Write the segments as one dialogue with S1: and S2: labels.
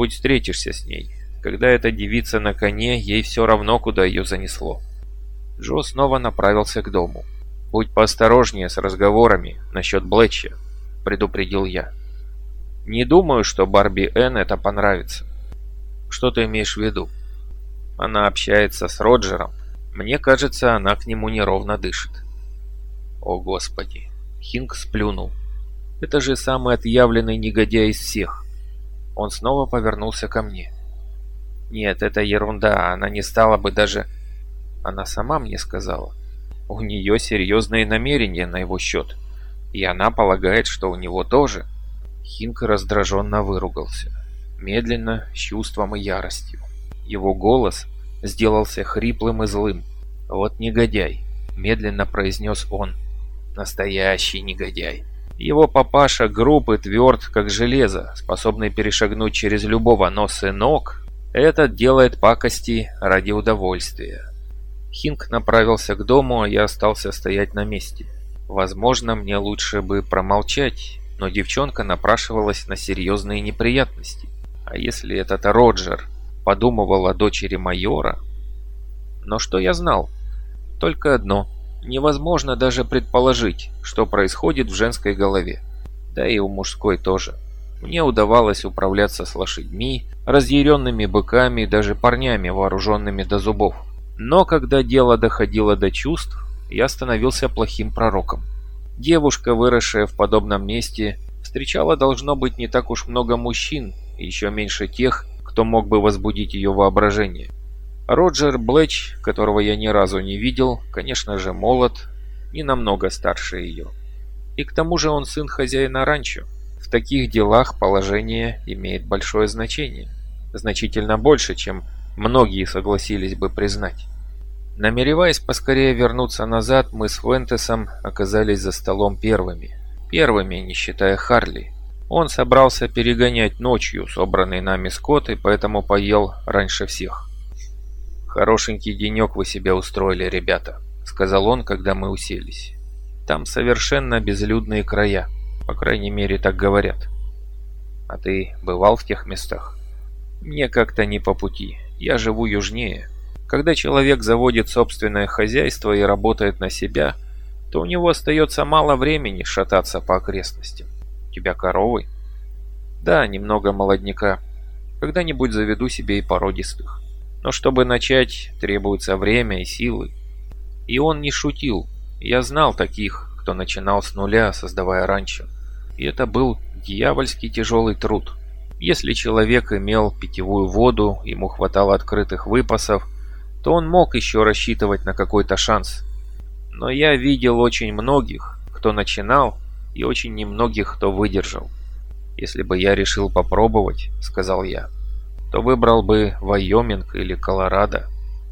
S1: Будь встретишься с ней. Когда эта девица на коне, ей все равно, куда ее занесло. Джо снова направился к дому. «Будь поосторожнее с разговорами насчет Блетча», — предупредил я. «Не думаю, что Барби Энн это понравится». «Что ты имеешь в виду?» «Она общается с Роджером. Мне кажется, она к нему неровно дышит». «О, Господи!» Хинг сплюнул. «Это же самый отъявленный негодяй из всех». Он снова повернулся ко мне. «Нет, это ерунда, она не стала бы даже...» Она сама мне сказала. У нее серьезные намерения на его счет. И она полагает, что у него тоже. Хинк раздраженно выругался. Медленно, с чувством и яростью. Его голос сделался хриплым и злым. «Вот негодяй», — медленно произнес он. «Настоящий негодяй». Его папаша груб и тверд, как железо, способный перешагнуть через любого, но сынок этот делает пакости ради удовольствия. Хинг направился к дому, а я остался стоять на месте. Возможно, мне лучше бы промолчать, но девчонка напрашивалась на серьезные неприятности. А если этот Роджер подумывал о дочери майора? Но что я знал? Только одно. Невозможно даже предположить, что происходит в женской голове. Да и у мужской тоже. Мне удавалось управляться с лошадьми, разъяренными быками и даже парнями, вооруженными до зубов. Но когда дело доходило до чувств, я становился плохим пророком. Девушка, выросшая в подобном месте, встречала должно быть не так уж много мужчин, еще меньше тех, кто мог бы возбудить ее воображение. Роджер Блэч, которого я ни разу не видел, конечно же молод, не намного старше ее. И к тому же он сын хозяина ранчо. В таких делах положение имеет большое значение. Значительно больше, чем многие согласились бы признать. Намереваясь поскорее вернуться назад, мы с Фуэнтесом оказались за столом первыми. Первыми, не считая Харли. Он собрался перегонять ночью собранный нами скот и поэтому поел раньше всех. «Хорошенький денек вы себе устроили, ребята», — сказал он, когда мы уселись. «Там совершенно безлюдные края, по крайней мере так говорят». «А ты бывал в тех местах?» «Мне как-то не по пути. Я живу южнее. Когда человек заводит собственное хозяйство и работает на себя, то у него остается мало времени шататься по окрестностям. У тебя коровы? Да, немного молодняка. Когда-нибудь заведу себе и породистых. Но чтобы начать, требуется время и силы. И он не шутил. Я знал таких, кто начинал с нуля, создавая ранчо. И это был дьявольский тяжелый труд. Если человек имел питьевую воду, ему хватало открытых выпасов, то он мог еще рассчитывать на какой-то шанс. Но я видел очень многих, кто начинал, и очень немногих, кто выдержал. Если бы я решил попробовать, сказал я, то выбрал бы Вайоминг или Колорадо.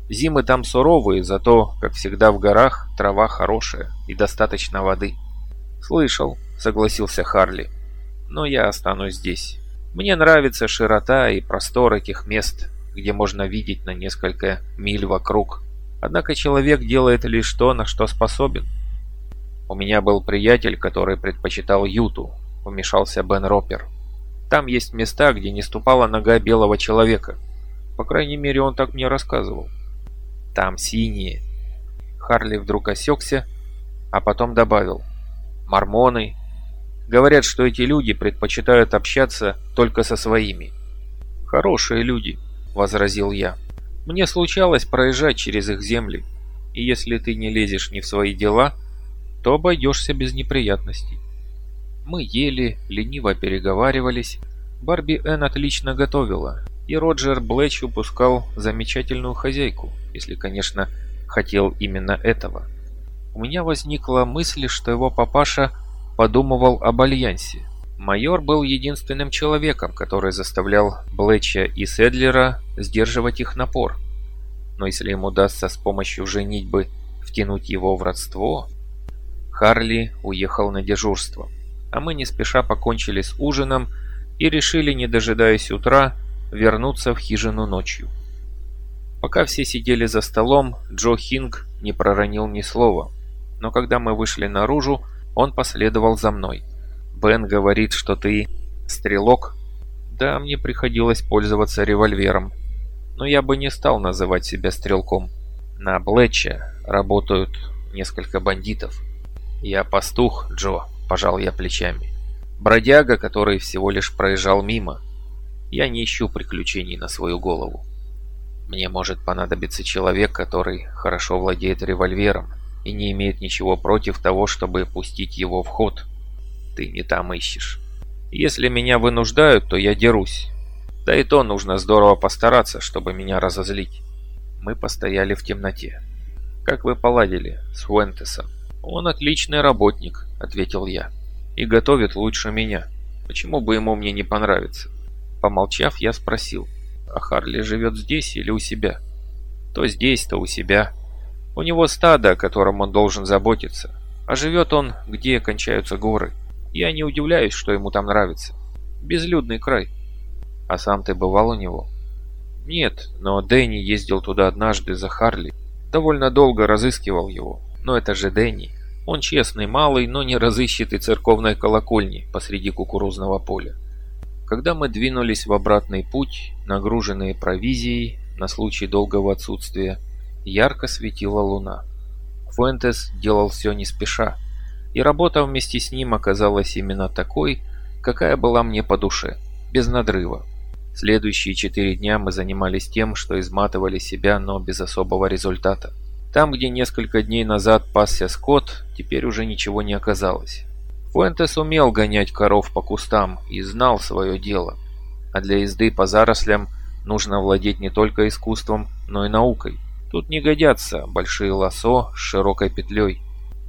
S1: Зимы там суровые, зато, как всегда в горах, трава хорошая и достаточно воды. Слышал, согласился Харли, но я останусь здесь. Мне нравится широта и простор этих мест, где можно видеть на несколько миль вокруг. Однако человек делает лишь то, на что способен. У меня был приятель, который предпочитал Юту, вмешался Бен Ропер. Там есть места, где не ступала нога белого человека. По крайней мере, он так мне рассказывал. Там синие. Харли вдруг осекся, а потом добавил. Мормоны, Говорят, что эти люди предпочитают общаться только со своими. «Хорошие люди», — возразил я. «Мне случалось проезжать через их земли, и если ты не лезешь не в свои дела, то обойдешься без неприятностей». Мы ели, лениво переговаривались. Барби Энн отлично готовила, и Роджер Блэч упускал замечательную хозяйку, если, конечно, хотел именно этого. У меня возникла мысль, что его папаша – подумывал об альянсе. Майор был единственным человеком, который заставлял Блэча и Седлера сдерживать их напор. Но если им удастся с помощью женитьбы втянуть его в родство... Харли уехал на дежурство, а мы не спеша покончили с ужином и решили, не дожидаясь утра, вернуться в хижину ночью. Пока все сидели за столом, Джо Хинг не проронил ни слова, но когда мы вышли наружу, он последовал за мной. «Бен говорит, что ты стрелок?» Да, мне приходилось пользоваться револьвером, но я бы не стал называть себя стрелком. На Блетче работают несколько бандитов. Я пастух, Джо, пожал я плечами. Бродяга, который всего лишь проезжал мимо. Я не ищу приключений на свою голову. Мне может понадобиться человек, который хорошо владеет револьвером и не имеет ничего против того, чтобы пустить его в ход. Ты не там ищешь. Если меня вынуждают, то я дерусь. Да и то нужно здорово постараться, чтобы меня разозлить. Мы постояли в темноте. «Как вы поладили с Фуэнтесом?» «Он отличный работник», — ответил я. «И готовит лучше меня. Почему бы ему мне не понравиться?» Помолчав, я спросил. А Харли живет здесь или у себя? То здесь, то у себя. У него стадо, о котором он должен заботиться. А живет он, где кончаются горы. Я не удивляюсь, что ему там нравится. Безлюдный край. А сам ты бывал у него? Нет, но Дэнни ездил туда однажды за Харли. Довольно долго разыскивал его. Но это же Дэнни. Он честный, малый, но не разыщет и церковной колокольни посреди кукурузного поля. Когда мы двинулись в обратный путь, нагруженные провизией на случай долгого отсутствия, ярко светила луна. Фуэнтес делал все не спеша, и работа вместе с ним оказалась именно такой, какая была мне по душе, без надрыва. Следующие четыре дня мы занимались тем, что изматывали себя, но без особого результата. Там, где несколько дней назад пасся скот, теперь уже ничего не оказалось. Фуэнтес умел гонять коров по кустам и знал свое дело. А для езды по зарослям нужно владеть не только искусством, но и наукой. Тут не годятся большие лосо с широкой петлей.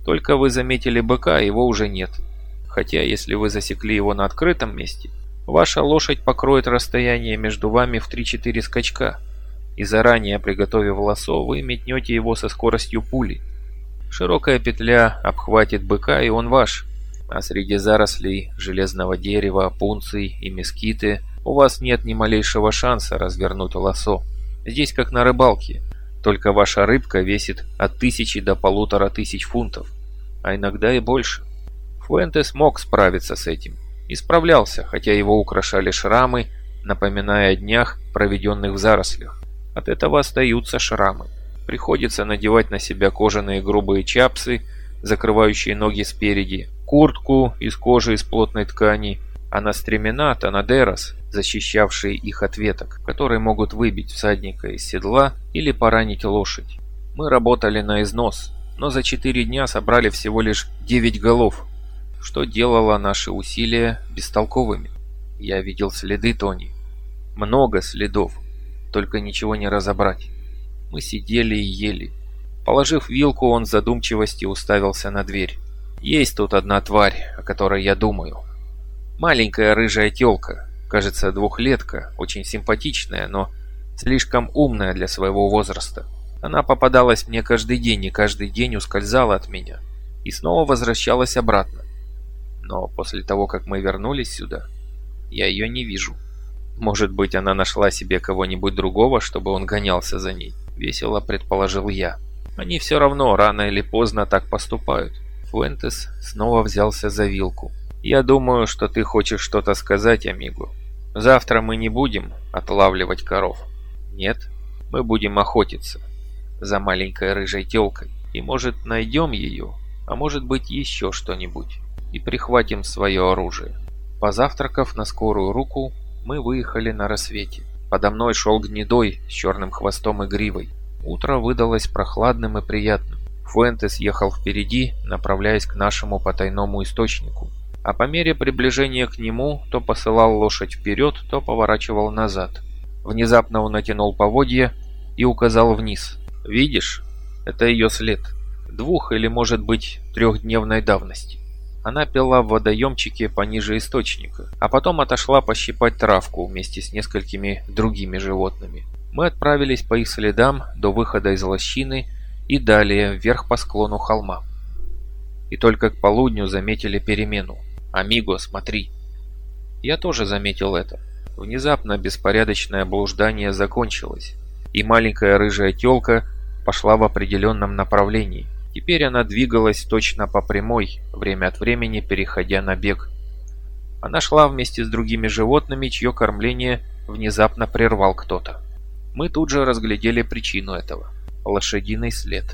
S1: Только вы заметили быка, его уже нет. Хотя, если вы засекли его на открытом месте, ваша лошадь покроет расстояние между вами в 3-4 скачка. И заранее приготовив лосо, вы метнете его со скоростью пули. Широкая петля обхватит быка, и он ваш а среди зарослей железного дерева, пунций и мескиты у вас нет ни малейшего шанса развернуть лосо. Здесь как на рыбалке, только ваша рыбка весит от тысячи до полутора тысяч фунтов, а иногда и больше. Фуэнтес мог справиться с этим. И справлялся, хотя его украшали шрамы, напоминая о днях, проведенных в зарослях. От этого остаются шрамы. Приходится надевать на себя кожаные грубые чапсы, закрывающие ноги спереди, куртку из кожи из плотной ткани, а на стремена тонадерос, защищавшие их от веток, которые могут выбить всадника из седла или поранить лошадь. Мы работали на износ, но за четыре дня собрали всего лишь 9 голов, что делало наши усилия бестолковыми. Я видел следы Тони. Много следов, только ничего не разобрать. Мы сидели и ели. Положив вилку, он в задумчивости уставился на дверь. Есть тут одна тварь, о которой я думаю. Маленькая рыжая тёлка, кажется, двухлетка, очень симпатичная, но слишком умная для своего возраста. Она попадалась мне каждый день и каждый день ускользала от меня. И снова возвращалась обратно. Но после того, как мы вернулись сюда, я ее не вижу. Может быть, она нашла себе кого-нибудь другого, чтобы он гонялся за ней? Весело предположил я. Они все равно рано или поздно так поступают. Фуэнтес снова взялся за вилку. «Я думаю, что ты хочешь что-то сказать, Амигу. Завтра мы не будем отлавливать коров. Нет, мы будем охотиться за маленькой рыжей телкой. И, может, найдем ее, а может быть, еще что-нибудь. И прихватим свое оружие». Позавтракав на скорую руку, мы выехали на рассвете. Подо мной шел гнедой с черным хвостом и гривой. Утро выдалось прохладным и приятным. Фуэнтес ехал впереди, направляясь к нашему потайному источнику. А по мере приближения к нему то посылал лошадь вперед, то поворачивал назад. Внезапно он натянул поводья и указал вниз. «Видишь? Это ее след. Двух или, может быть, трехдневной давности». Она пила в водоемчике пониже источника, а потом отошла пощипать травку вместе с несколькими другими животными. Мы отправились по их следам до выхода из лощины и далее вверх по склону холма. И только к полудню заметили перемену. «Амиго, смотри!» Я тоже заметил это. Внезапно беспорядочное блуждание закончилось, и маленькая рыжая телка пошла в определенном направлении. Теперь она двигалась точно по прямой, время от времени переходя на бег. Она шла вместе с другими животными, чье кормление внезапно прервал кто-то. Мы тут же разглядели причину этого. Лошадиный след.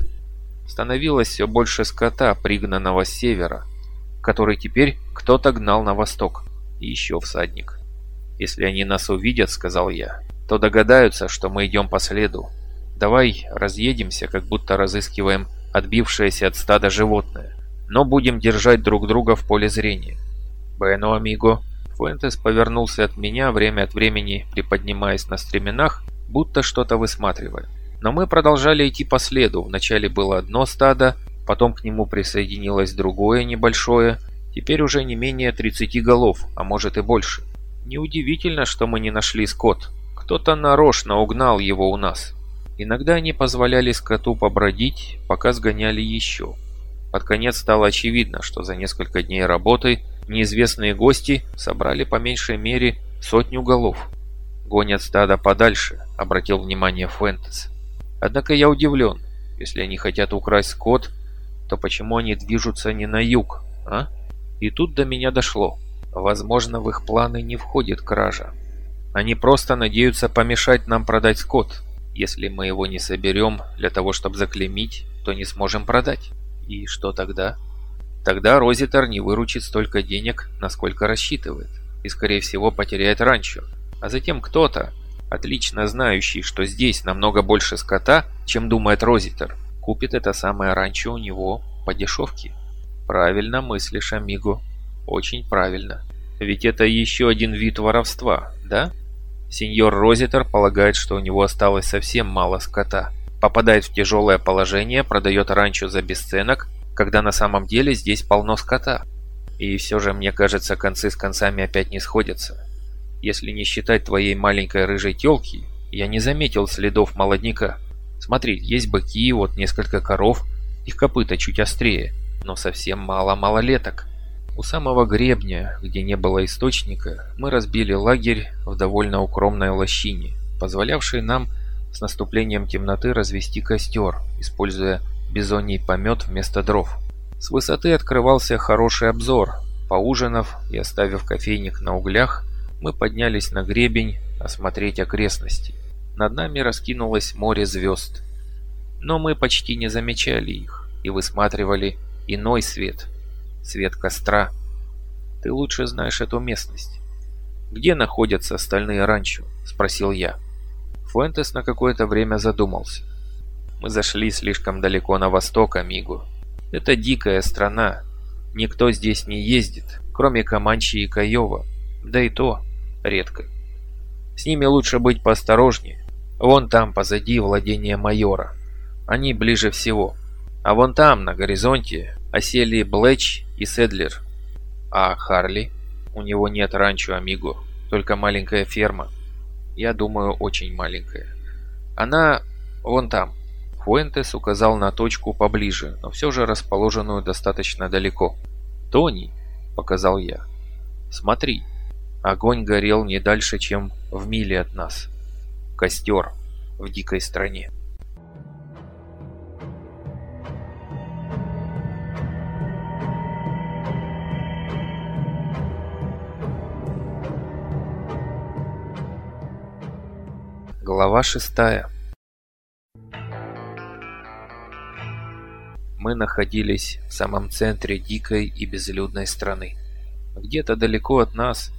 S1: Становилось все больше скота, пригнанного с севера, который теперь кто-то гнал на восток. И еще всадник. «Если они нас увидят, — сказал я, — то догадаются, что мы идем по следу. Давай разъедемся, как будто разыскиваем отбившееся от стада животное, но будем держать друг друга в поле зрения. Бэно, амиго. Фуэнтес повернулся от меня, время от времени приподнимаясь на стременах, будто что-то высматривая. Но мы продолжали идти по следу. Вначале было одно стадо, потом к нему присоединилось другое небольшое, теперь уже не менее 30 голов, а может и больше. Неудивительно, что мы не нашли скот. Кто-то нарочно угнал его у нас. Иногда они позволяли скоту побродить, пока сгоняли еще. Под конец стало очевидно, что за несколько дней работы неизвестные гости собрали по меньшей мере сотню голов. «Гонят стадо подальше», — обратил внимание Фуэнтес. «Однако я удивлен. Если они хотят украсть скот, то почему они движутся не на юг, а?» И тут до меня дошло. Возможно, в их планы не входит кража. Они просто надеются помешать нам продать скот. Если мы его не соберем для того, чтобы заклемить, то не сможем продать. И что тогда? Тогда Розитер не выручит столько денег, насколько рассчитывает, и скорее всего потеряет ранчо. А затем кто-то, отлично знающий, что здесь намного больше скота, чем думает Розитер, купит это самое ранчо у него по дешевке. Правильно мыслишь, Амиго. Очень правильно. Ведь это еще один вид воровства, да? Сеньор Розитер полагает, что у него осталось совсем мало скота. Попадает в тяжелое положение, продает ранчо за бесценок, когда на самом деле здесь полно скота. И все же, мне кажется, концы с концами опять не сходятся. Если не считать твоей маленькой рыжей телки, я не заметил следов молодняка. Смотри, есть быки, вот несколько коров, их копыта чуть острее, но совсем мало малолеток. У самого гребня, где не было источника, мы разбили лагерь в довольно укромной лощине, позволявшей нам с наступлением темноты развести костер, используя бизоний помет вместо дров. С высоты открывался хороший обзор. Поужинав и оставив кофейник на углях, мы поднялись на гребень осмотреть окрестности. Над нами раскинулось море звезд. Но мы почти не замечали их и высматривали иной свет – свет костра. Ты лучше знаешь эту местность. Где находятся остальные ранчо? Спросил я. Фуэнтес на какое-то время задумался. Мы зашли слишком далеко на восток, Амигу. Это дикая страна. Никто здесь не ездит, кроме Каманчи и Каева. Да и то редко. С ними лучше быть поосторожнее. Вон там позади владение майора. Они ближе всего. А вон там, на горизонте, осели Блэч и Седлер. А Харли? У него нет ранчо Амиго, только маленькая ферма. Я думаю, очень маленькая. Она вон там. Фуэнтес указал на точку поближе, но все же расположенную достаточно далеко. «Тони», — показал я, — «смотри». Огонь горел не дальше, чем в миле от нас. Костер в дикой стране. Глава шестая. Мы находились в самом центре дикой и безлюдной страны. Где-то далеко от нас,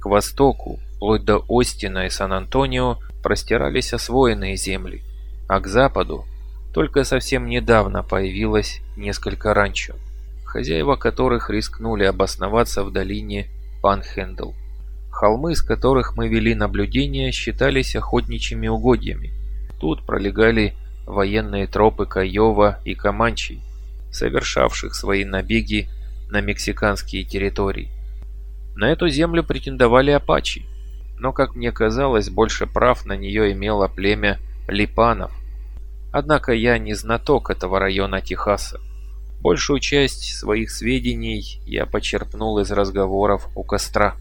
S1: к востоку, вплоть до Остина и Сан-Антонио, простирались освоенные земли, а к западу только совсем недавно появилось несколько ранчо, хозяева которых рискнули обосноваться в долине Панхендл. Холмы, с которых мы вели наблюдение, считались охотничьими угодьями. Тут пролегали военные тропы Каева и Каманчи, совершавших свои набеги на мексиканские территории. На эту землю претендовали апачи, но, как мне казалось, больше прав на нее имело племя Липанов. Однако я не знаток этого района Техаса. Большую часть своих сведений я почерпнул из разговоров у костра.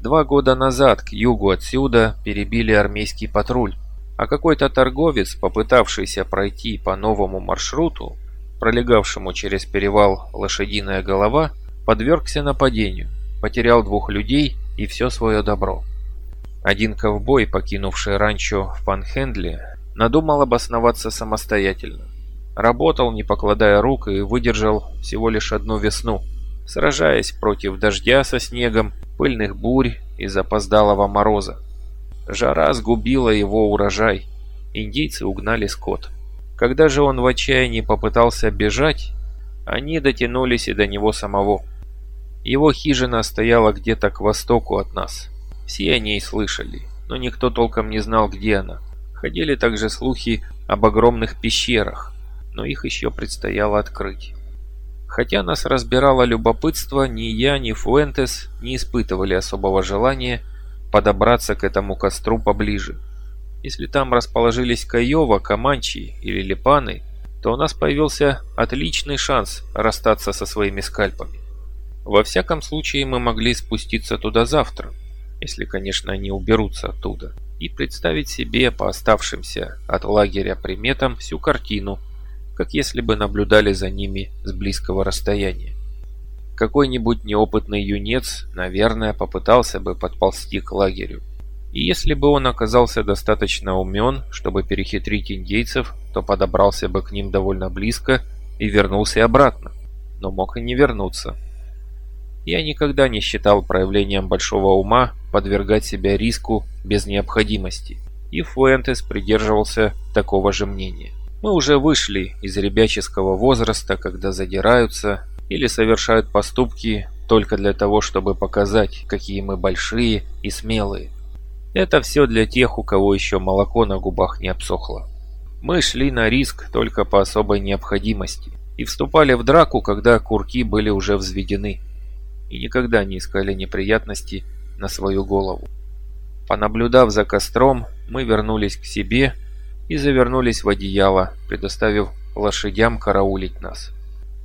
S1: Два года назад к югу отсюда перебили армейский патруль, а какой-то торговец, попытавшийся пройти по новому маршруту, пролегавшему через перевал Лошадиная голова, подвергся нападению. потерял двух людей и все свое добро. Один ковбой, покинувший ранчо в Панхендле, надумал обосноваться самостоятельно. Работал, не покладая рук, и выдержал всего лишь одну весну, сражаясь против дождя со снегом, пыльных бурь и запоздалого мороза. Жара сгубила его урожай, индейцы угнали скот. Когда же он в отчаянии попытался бежать, они дотянулись и до него самого. Его хижина стояла где-то к востоку от нас. Все о ней слышали, но никто толком не знал, где она. Ходили также слухи об огромных пещерах, но их еще предстояло открыть. Хотя нас разбирало любопытство, ни я, ни Фуэнтес не испытывали особого желания подобраться к этому костру поближе. Если там расположились Каева, Каманчи или Липаны, то у нас появился отличный шанс расстаться со своими скальпами. Во всяком случае, мы могли спуститься туда завтра, если, конечно, они уберутся оттуда, и представить себе по оставшимся от лагеря приметам всю картину, как если бы наблюдали за ними с близкого расстояния. Какой-нибудь неопытный юнец, наверное, попытался бы подползти к лагерю. И если бы он оказался достаточно умен, чтобы перехитрить индейцев, то подобрался бы к ним довольно близко и вернулся обратно. Но мог и не вернуться. Я никогда не считал проявлением большого ума подвергать себя риску без необходимости, и Фуэнтес придерживался такого же мнения. Мы уже вышли из ребяческого возраста, когда задираются или совершают поступки только для того, чтобы показать, какие мы большие и смелые. Это все для тех, у кого еще молоко на губах не обсохло. Мы шли на риск только по особой необходимости и вступали в драку, когда курки были уже взведены и никогда не искали неприятности на свою голову. Понаблюдав за костром, мы вернулись к себе и завернулись в одеяло, предоставив лошадям караулить нас.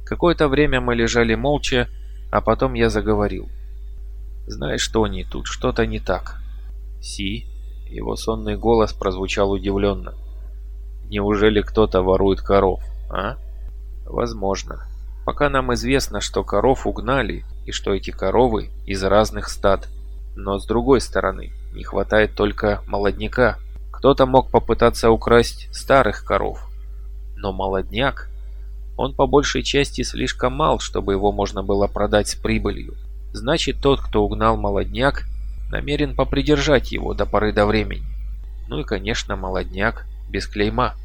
S1: Какое-то время мы лежали молча, а потом я заговорил. «Знаешь, что не тут, что-то не так». «Си?» Его сонный голос прозвучал удивленно. «Неужели кто-то ворует коров, а?» «Возможно. Пока нам известно, что коров угнали, и что эти коровы из разных стад. Но с другой стороны, не хватает только молодняка. Кто-то мог попытаться украсть старых коров. Но молодняк, он по большей части слишком мал, чтобы его можно было продать с прибылью. Значит, тот, кто угнал молодняк, намерен попридержать его до поры до времени. Ну и, конечно, молодняк без клейма.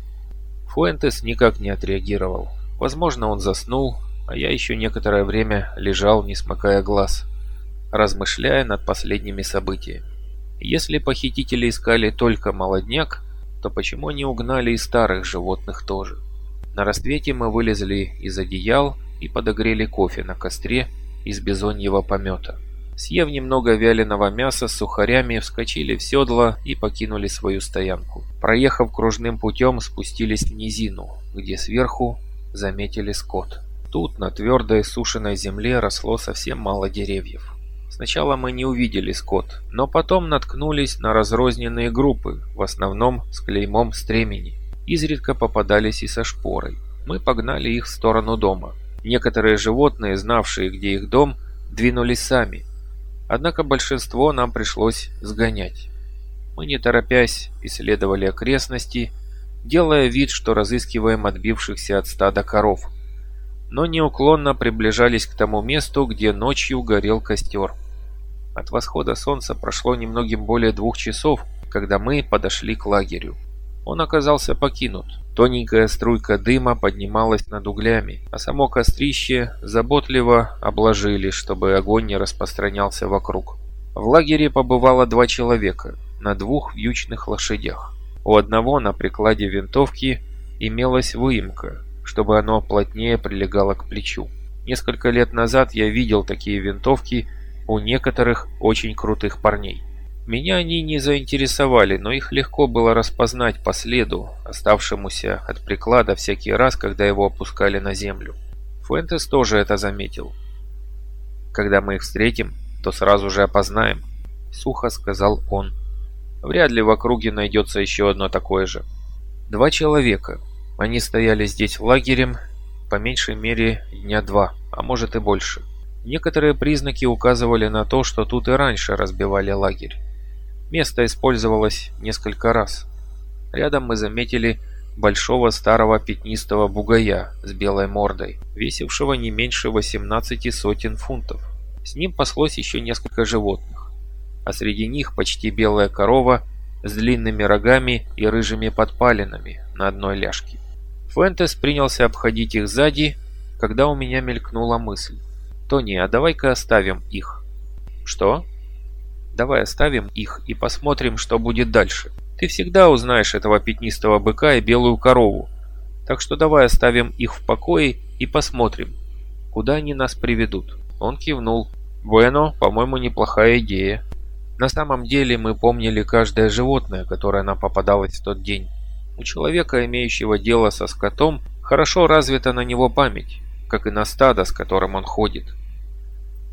S1: Фуэнтес никак не отреагировал. Возможно, он заснул, а я еще некоторое время лежал, не смыкая глаз, размышляя над последними событиями. Если похитители искали только молодняк, то почему они угнали и старых животных тоже? На рассвете мы вылезли из одеял и подогрели кофе на костре из бизоньего помета. Съев немного вяленого мяса с сухарями, вскочили в седло и покинули свою стоянку. Проехав кружным путем, спустились в низину, где сверху заметили скот. Тут на твердой сушеной земле росло совсем мало деревьев. Сначала мы не увидели скот, но потом наткнулись на разрозненные группы, в основном с клеймом стремени. Изредка попадались и со шпорой. Мы погнали их в сторону дома. Некоторые животные, знавшие, где их дом, двинулись сами. Однако большинство нам пришлось сгонять. Мы не торопясь исследовали окрестности, делая вид, что разыскиваем отбившихся от стада коров – но неуклонно приближались к тому месту, где ночью горел костер. От восхода солнца прошло немногим более двух часов, когда мы подошли к лагерю. Он оказался покинут. Тоненькая струйка дыма поднималась над углями, а само кострище заботливо обложили, чтобы огонь не распространялся вокруг. В лагере побывало два человека на двух вьючных лошадях. У одного на прикладе винтовки имелась выемка, чтобы оно плотнее прилегало к плечу. Несколько лет назад я видел такие винтовки у некоторых очень крутых парней. Меня они не заинтересовали, но их легко было распознать по следу, оставшемуся от приклада всякий раз, когда его опускали на землю. Фуэнтес тоже это заметил. «Когда мы их встретим, то сразу же опознаем», — сухо сказал он. «Вряд ли в округе найдется еще одно такое же». Два человека, они стояли здесь лагерем по меньшей мере дня два, а может и больше. Некоторые признаки указывали на то, что тут и раньше разбивали лагерь. Место использовалось несколько раз. Рядом мы заметили большого старого пятнистого бугая с белой мордой, весившего не меньше 18 сотен фунтов. С ним паслось еще несколько животных, а среди них почти белая корова с длинными рогами и рыжими подпалинами на одной ляжке. Фентес принялся обходить их сзади, когда у меня мелькнула мысль. «Тони, а давай-ка оставим их». «Что?» «Давай оставим их и посмотрим, что будет дальше. Ты всегда узнаешь этого пятнистого быка и белую корову. Так что давай оставим их в покое и посмотрим, куда они нас приведут». Он кивнул. «Bueno, по-моему, неплохая идея». На самом деле мы помнили каждое животное, которое нам попадалось в тот день. У человека, имеющего дело со скотом, хорошо развита на него память, как и на стадо, с которым он ходит.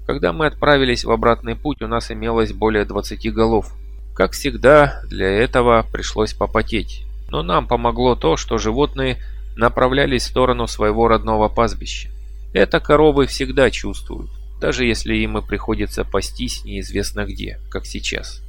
S1: Когда мы отправились в обратный путь, у нас имелось более 20 голов. Как всегда, для этого пришлось попотеть. Но нам помогло то, что животные направлялись в сторону своего родного пастбища. Это коровы всегда чувствуют даже если им и приходится пастись неизвестно где, как сейчас.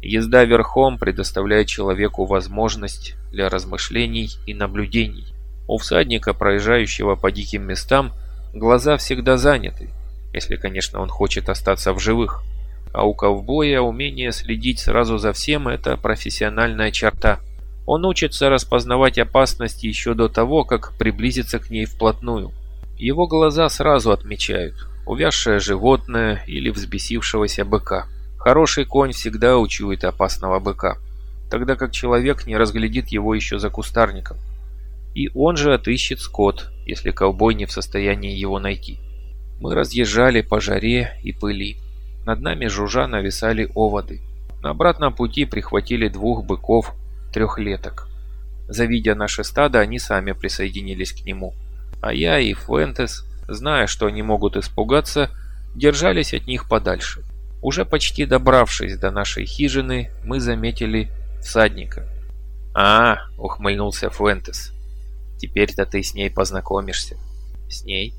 S1: Езда верхом предоставляет человеку возможность для размышлений и наблюдений. У всадника, проезжающего по диким местам, глаза всегда заняты, если, конечно, он хочет остаться в живых. А у ковбоя умение следить сразу за всем – это профессиональная черта. Он учится распознавать опасности еще до того, как приблизиться к ней вплотную. Его глаза сразу отмечают, увязшее животное или взбесившегося быка. Хороший конь всегда учует опасного быка, тогда как человек не разглядит его еще за кустарником. И он же отыщет скот, если ковбой не в состоянии его найти. Мы разъезжали по жаре и пыли. Над нами жужжа нависали оводы. На обратном пути прихватили двух быков трехлеток. Завидя наше стадо, они сами присоединились к нему. А я и Фуэнтес зная, что они могут испугаться, держались от них подальше. Уже почти добравшись до нашей хижины, мы заметили всадника. «А, — ухмыльнулся Фуэнтес, — теперь-то ты с ней познакомишься». «С ней?»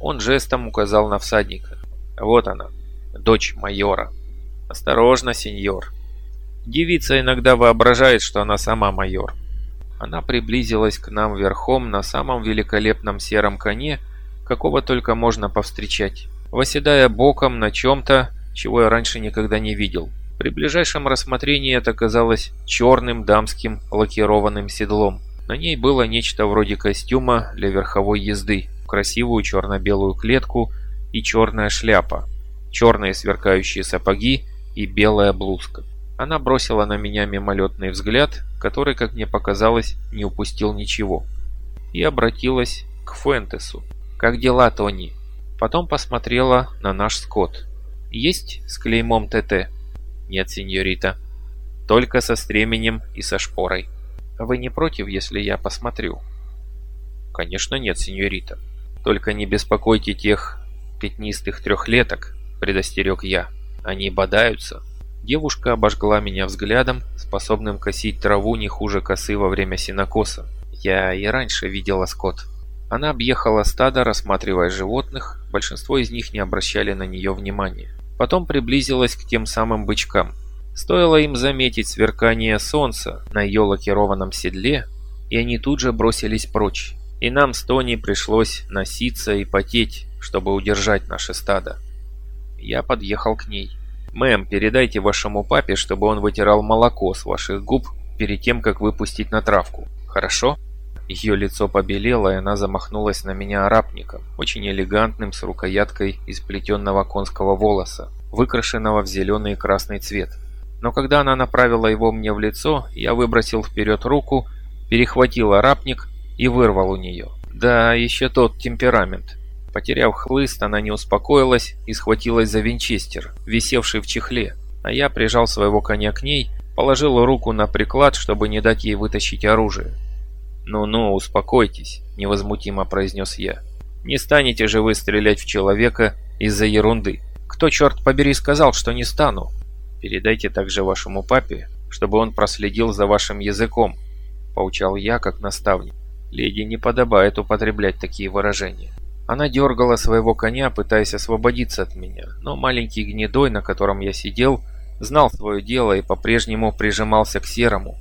S1: Он жестом указал на всадника. «Вот она, дочь майора». «Осторожно, сеньор». Девица иногда воображает, что она сама майор. Она приблизилась к нам верхом на самом великолепном сером коне, какого только можно повстречать, восседая боком на чем-то, чего я раньше никогда не видел. При ближайшем рассмотрении это казалось черным дамским лакированным седлом. На ней было нечто вроде костюма для верховой езды, красивую черно-белую клетку и черная шляпа, черные сверкающие сапоги и белая блузка. Она бросила на меня мимолетный взгляд, который, как мне показалось, не упустил ничего, и обратилась к Фентесу. «Как дела, Тони?» Потом посмотрела на наш скот. «Есть с клеймом ТТ?» «Нет, сеньорита. Только со стременем и со шпорой. Вы не против, если я посмотрю?» «Конечно нет, сеньорита. Только не беспокойте тех пятнистых трехлеток», — предостерег я. «Они бодаются». Девушка обожгла меня взглядом, способным косить траву не хуже косы во время синокоса. Я и раньше видела скот. Она объехала стадо, рассматривая животных, большинство из них не обращали на нее внимания. Потом приблизилась к тем самым бычкам. Стоило им заметить сверкание солнца на ее лакированном седле, и они тут же бросились прочь. И нам с Тони пришлось носиться и потеть, чтобы удержать наше стадо. Я подъехал к ней. «Мэм, передайте вашему папе, чтобы он вытирал молоко с ваших губ перед тем, как выпустить на травку. Хорошо?» Ее лицо побелело, и она замахнулась на меня арапником, очень элегантным, с рукояткой из плетенного конского волоса, выкрашенного в зеленый и красный цвет. Но когда она направила его мне в лицо, я выбросил вперед руку, перехватил арапник и вырвал у нее. Да, еще тот темперамент. Потеряв хлыст, она не успокоилась и схватилась за винчестер, висевший в чехле, а я прижал своего коня к ней, положил руку на приклад, чтобы не дать ей вытащить оружие. «Ну-ну, успокойтесь», — невозмутимо произнес я. «Не станете же вы стрелять в человека из-за ерунды. Кто, черт побери, сказал, что не стану? Передайте также вашему папе, чтобы он проследил за вашим языком», — поучал я как наставник. Леди не подобает употреблять такие выражения. Она дергала своего коня, пытаясь освободиться от меня, но маленький гнедой, на котором я сидел, знал свое дело и по-прежнему прижимался к серому,